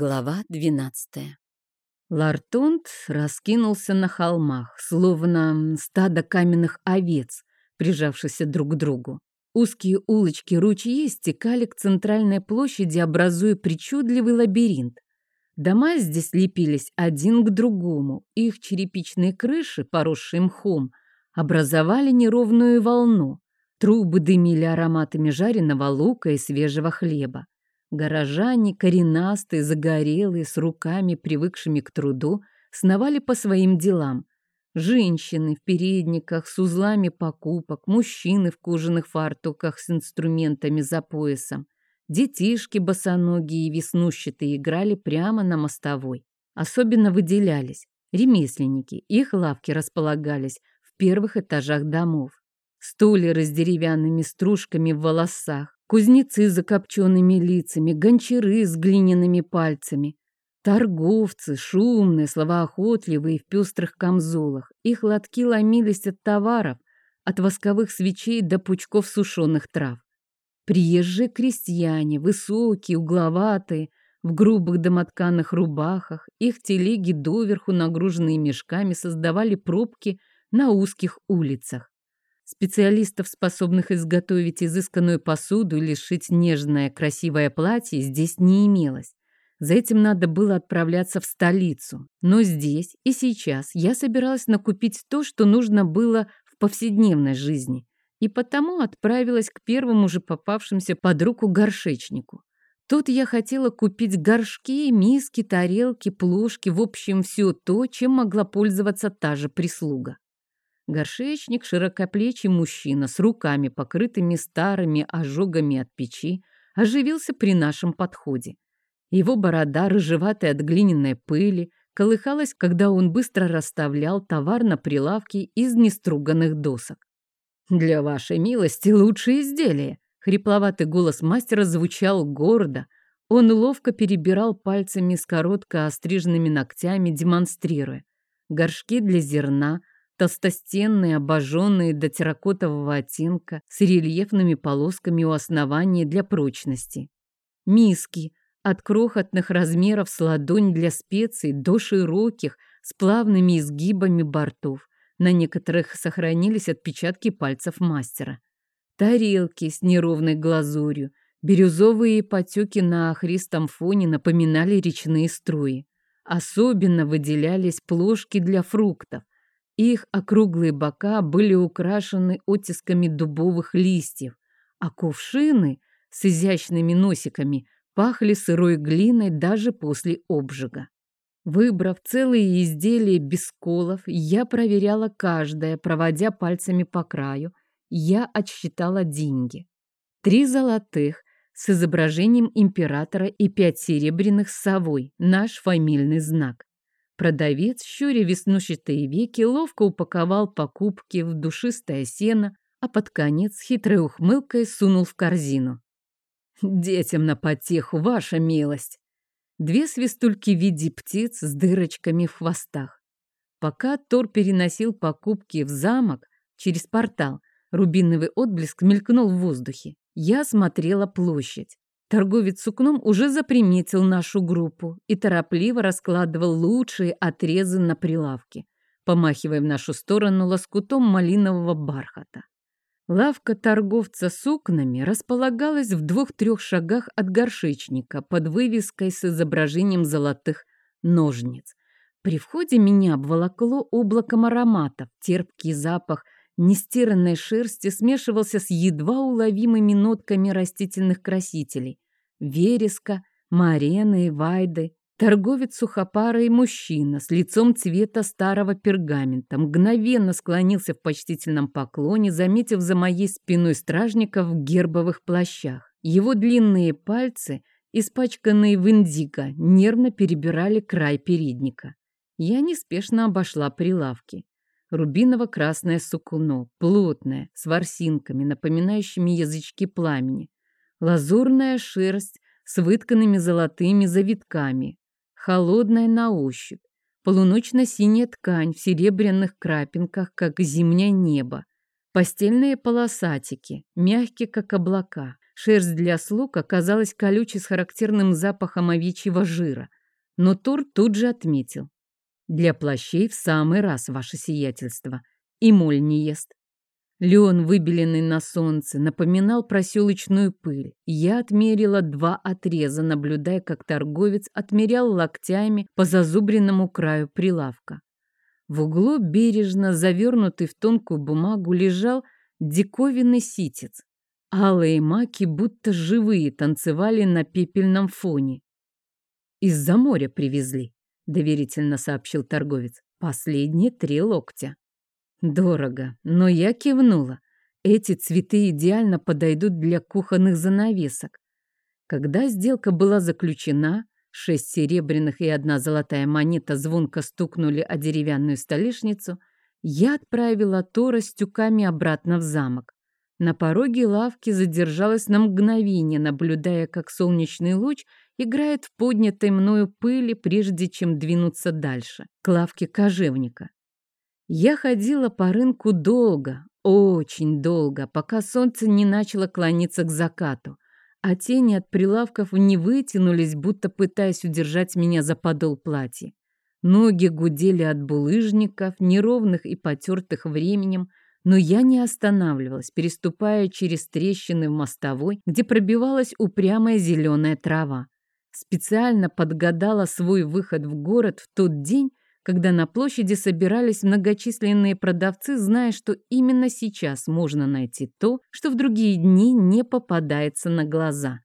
Глава двенадцатая. Лартонт раскинулся на холмах, словно стадо каменных овец, прижавшихся друг к другу. Узкие улочки ручьи стекали к центральной площади, образуя причудливый лабиринт. Дома здесь лепились один к другому, их черепичные крыши, поросшие мхом, образовали неровную волну. Трубы дымили ароматами жареного лука и свежего хлеба. Горожане, коренастые, загорелые, с руками, привыкшими к труду, сновали по своим делам. Женщины в передниках с узлами покупок, мужчины в кожаных фартуках с инструментами за поясом. Детишки босоногие и веснущатые играли прямо на мостовой. Особенно выделялись ремесленники. Их лавки располагались в первых этажах домов. Стулья с деревянными стружками в волосах, кузнецы с закопченными лицами, гончары с глиняными пальцами, торговцы, шумные, словоохотливые в пестрых камзолах. Их лотки ломились от товаров, от восковых свечей до пучков сушеных трав. Приезжие крестьяне, высокие, угловатые, в грубых домотканых рубахах, их телеги доверху, нагруженные мешками, создавали пробки на узких улицах. Специалистов, способных изготовить изысканную посуду или сшить нежное красивое платье, здесь не имелось. За этим надо было отправляться в столицу. Но здесь и сейчас я собиралась накупить то, что нужно было в повседневной жизни, и потому отправилась к первому же попавшимся под руку горшечнику. Тут я хотела купить горшки, миски, тарелки, плошки, в общем, все то, чем могла пользоваться та же прислуга. Горшечник, широкоплечий мужчина с руками, покрытыми старыми ожогами от печи, оживился при нашем подходе. Его борода, рыжеватая от глиняной пыли, колыхалась, когда он быстро расставлял товар на прилавке из неструганных досок. «Для вашей милости лучшие изделия!» Хрипловатый голос мастера звучал гордо. Он ловко перебирал пальцами с коротко остриженными ногтями, демонстрируя. Горшки для зерна, толстостенные, обожженные до терракотового оттенка, с рельефными полосками у основания для прочности. Миски от крохотных размеров с ладонь для специй до широких, с плавными изгибами бортов. На некоторых сохранились отпечатки пальцев мастера. Тарелки с неровной глазурью, бирюзовые потеки на охристом фоне напоминали речные струи. Особенно выделялись плошки для фруктов, их округлые бока были украшены оттисками дубовых листьев, а кувшины с изящными носиками пахли сырой глиной даже после обжига. Выбрав целые изделия без колов, я проверяла каждое, проводя пальцами по краю. Я отсчитала деньги. Три золотых с изображением императора и пять серебряных с совой, наш фамильный знак. Продавец, щуря веснущатые веки, ловко упаковал покупки в душистое сено, а под конец хитрой ухмылкой сунул в корзину. «Детям на потеху, ваша милость!» Две свистульки в виде птиц с дырочками в хвостах. Пока Тор переносил покупки в замок через портал, рубиновый отблеск мелькнул в воздухе. Я смотрела площадь. Торговец сукном уже заприметил нашу группу и торопливо раскладывал лучшие отрезы на прилавке, помахивая в нашу сторону лоскутом малинового бархата. Лавка торговца сукнами располагалась в двух-трех шагах от горшечника под вывеской с изображением золотых ножниц. При входе меня обволокло облаком ароматов, терпкий запах нестиранной шерсти смешивался с едва уловимыми нотками растительных красителей. Вереска, марены и вайды. Торговец сухопарый мужчина с лицом цвета старого пергамента мгновенно склонился в почтительном поклоне, заметив за моей спиной стражников в гербовых плащах. Его длинные пальцы, испачканные в индиго, нервно перебирали край передника. Я неспешно обошла прилавки. Рубиново-красное сукно, плотное, с ворсинками, напоминающими язычки пламени. Лазурная шерсть с вытканными золотыми завитками, холодная на ощупь. Полуночно-синяя ткань в серебряных крапинках, как зимнее небо. Постельные полосатики, мягкие, как облака. Шерсть для слуг оказалась колючей с характерным запахом овечьего жира, но Тур тут же отметил. Для плащей в самый раз, ваше сиятельство, и моль не ест. Лен, выбеленный на солнце, напоминал проселочную пыль. Я отмерила два отреза, наблюдая, как торговец отмерял локтями по зазубренному краю прилавка. В углу, бережно завернутый в тонкую бумагу, лежал диковинный ситец. Алые маки, будто живые, танцевали на пепельном фоне. «Из-за моря привезли», — доверительно сообщил торговец. «Последние три локтя». Дорого, но я кивнула. Эти цветы идеально подойдут для кухонных занавесок. Когда сделка была заключена, шесть серебряных и одна золотая монета звонко стукнули о деревянную столешницу, я отправила Тора с тюками обратно в замок. На пороге лавки задержалась на мгновение, наблюдая, как солнечный луч играет в поднятой мною пыли, прежде чем двинуться дальше, к лавке кожевника. Я ходила по рынку долго, очень долго, пока солнце не начало клониться к закату, а тени от прилавков не вытянулись, будто пытаясь удержать меня за подол платья. Ноги гудели от булыжников, неровных и потертых временем, но я не останавливалась, переступая через трещины в мостовой, где пробивалась упрямая зеленая трава. Специально подгадала свой выход в город в тот день, когда на площади собирались многочисленные продавцы, зная, что именно сейчас можно найти то, что в другие дни не попадается на глаза.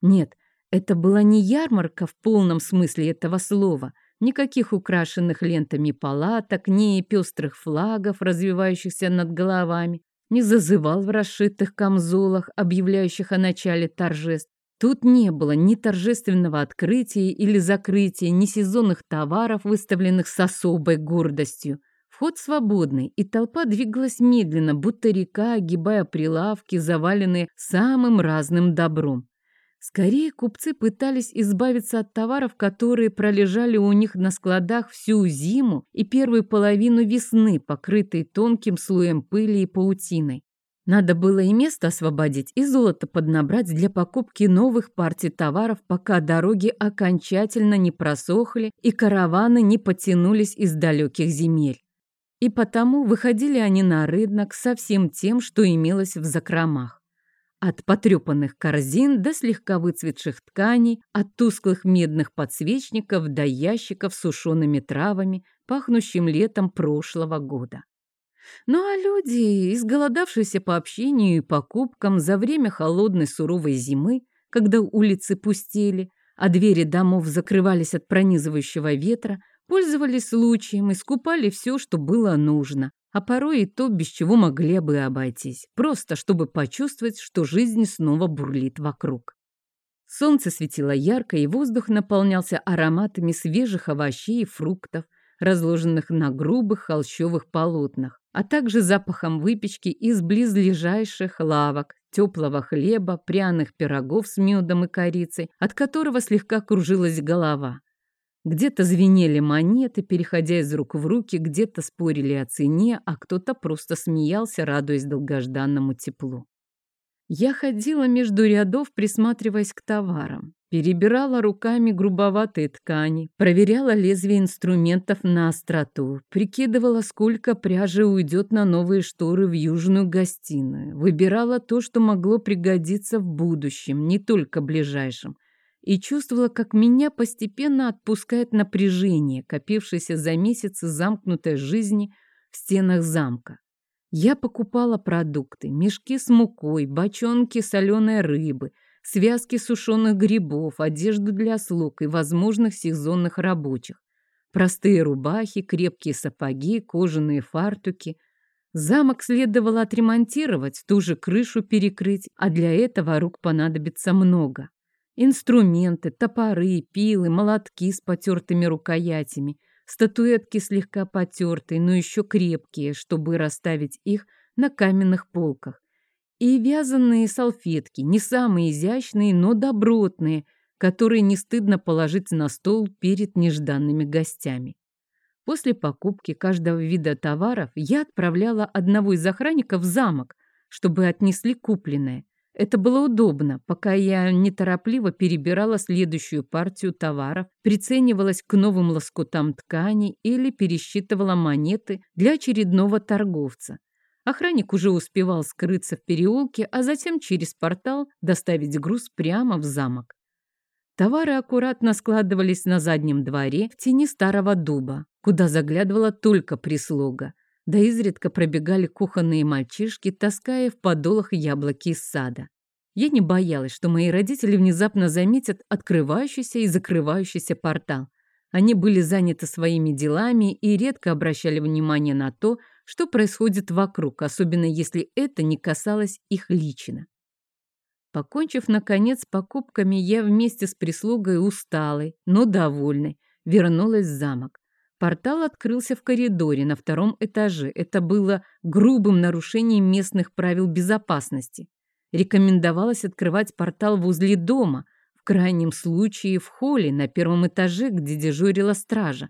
Нет, это была не ярмарка в полном смысле этого слова, никаких украшенных лентами палаток, ни пестрых флагов, развивающихся над головами, не зазывал в расшитых камзолах, объявляющих о начале торжеств. Тут не было ни торжественного открытия или закрытия, ни сезонных товаров, выставленных с особой гордостью. Вход свободный, и толпа двигалась медленно, будто река, огибая прилавки, заваленные самым разным добром. Скорее, купцы пытались избавиться от товаров, которые пролежали у них на складах всю зиму и первую половину весны, покрытые тонким слоем пыли и паутиной. Надо было и место освободить, и золото поднабрать для покупки новых партий товаров, пока дороги окончательно не просохли и караваны не потянулись из далеких земель. И потому выходили они на рынок со всем тем, что имелось в закромах. От потрепанных корзин до слегка выцветших тканей, от тусклых медных подсвечников до ящиков с сушеными травами, пахнущим летом прошлого года. Ну а люди, изголодавшиеся по общению и покупкам за время холодной суровой зимы, когда улицы пустели, а двери домов закрывались от пронизывающего ветра, пользовались случаем и скупали все, что было нужно, а порой и то, без чего могли бы обойтись, просто чтобы почувствовать, что жизнь снова бурлит вокруг. Солнце светило ярко, и воздух наполнялся ароматами свежих овощей и фруктов, разложенных на грубых холщовых полотнах а также запахом выпечки из близлежащих лавок, теплого хлеба, пряных пирогов с медом и корицей, от которого слегка кружилась голова. Где-то звенели монеты, переходя из рук в руки, где-то спорили о цене, а кто-то просто смеялся, радуясь долгожданному теплу. Я ходила между рядов, присматриваясь к товарам. Перебирала руками грубоватые ткани, проверяла лезвие инструментов на остроту, прикидывала, сколько пряжи уйдет на новые шторы в южную гостиную, выбирала то, что могло пригодиться в будущем, не только ближайшем, и чувствовала, как меня постепенно отпускает напряжение, копившееся за месяцы замкнутой жизни в стенах замка. Я покупала продукты, мешки с мукой, бочонки соленой рыбы – связки сушеных грибов, одежду для слуг и возможных сезонных рабочих, простые рубахи, крепкие сапоги, кожаные фартуки. Замок следовало отремонтировать, ту же крышу перекрыть, а для этого рук понадобится много. Инструменты, топоры, пилы, молотки с потертыми рукоятями, статуэтки слегка потертые, но еще крепкие, чтобы расставить их на каменных полках и вязаные салфетки, не самые изящные, но добротные, которые не стыдно положить на стол перед нежданными гостями. После покупки каждого вида товаров я отправляла одного из охранников в замок, чтобы отнесли купленное. Это было удобно, пока я неторопливо перебирала следующую партию товаров, приценивалась к новым лоскутам ткани или пересчитывала монеты для очередного торговца. Охранник уже успевал скрыться в переулке, а затем через портал доставить груз прямо в замок. Товары аккуратно складывались на заднем дворе в тени старого дуба, куда заглядывала только прислуга, да изредка пробегали кухонные мальчишки, таская в подолах яблоки из сада. Я не боялась, что мои родители внезапно заметят открывающийся и закрывающийся портал. Они были заняты своими делами и редко обращали внимание на то, что происходит вокруг, особенно если это не касалось их лично. Покончив, наконец, с покупками, я вместе с прислугой усталой, но довольной, вернулась в замок. Портал открылся в коридоре на втором этаже. Это было грубым нарушением местных правил безопасности. Рекомендовалось открывать портал возле дома, в крайнем случае в холле на первом этаже, где дежурила стража,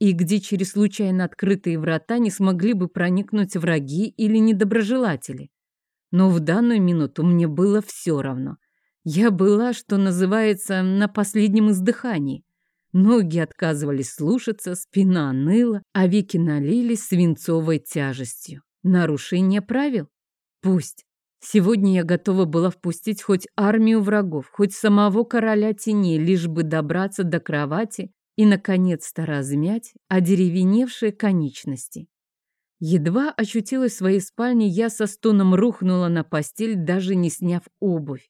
и где через случайно открытые врата не смогли бы проникнуть враги или недоброжелатели. Но в данную минуту мне было все равно. Я была, что называется, на последнем издыхании. Ноги отказывались слушаться, спина ныла, а веки налились свинцовой тяжестью. Нарушение правил? Пусть. Сегодня я готова была впустить хоть армию врагов, хоть самого короля теней, лишь бы добраться до кровати и, наконец-то, размять одеревеневшие конечности. Едва очутилась в своей спальне, я со стоном рухнула на постель, даже не сняв обувь.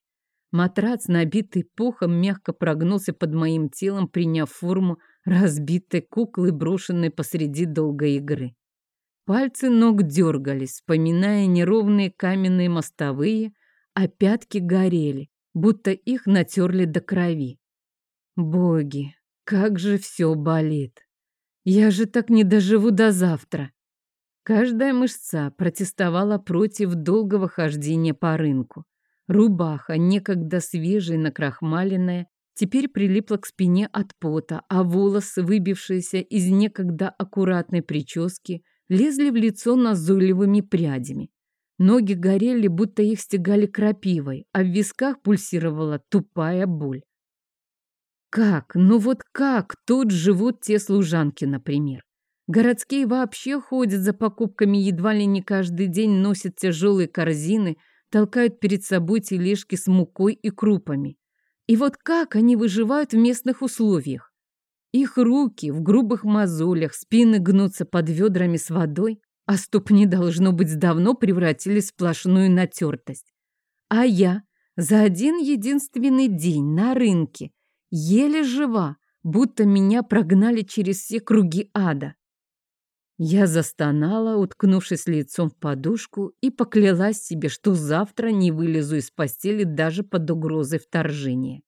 Матрац, набитый пухом, мягко прогнулся под моим телом, приняв форму разбитой куклы, брошенной посреди долгой игры. Пальцы ног дергались, вспоминая неровные каменные мостовые, а пятки горели, будто их натерли до крови. Боги, как же все болит! Я же так не доживу до завтра. Каждая мышца протестовала против долгого хождения по рынку. Рубаха, некогда свежая накрахмаленная, теперь прилипла к спине от пота, а волосы, выбившиеся из некогда аккуратной прически, лезли в лицо назойливыми прядями. Ноги горели, будто их стегали крапивой, а в висках пульсировала тупая боль. Как, ну вот как тут живут те служанки, например? Городские вообще ходят за покупками едва ли не каждый день, носят тяжелые корзины, толкают перед собой тележки с мукой и крупами. И вот как они выживают в местных условиях? Их руки в грубых мозолях, спины гнутся под ведрами с водой, а ступни, должно быть, давно превратились в сплошную натертость. А я за один единственный день на рынке еле жива, будто меня прогнали через все круги ада. Я застонала, уткнувшись лицом в подушку, и поклялась себе, что завтра не вылезу из постели даже под угрозой вторжения.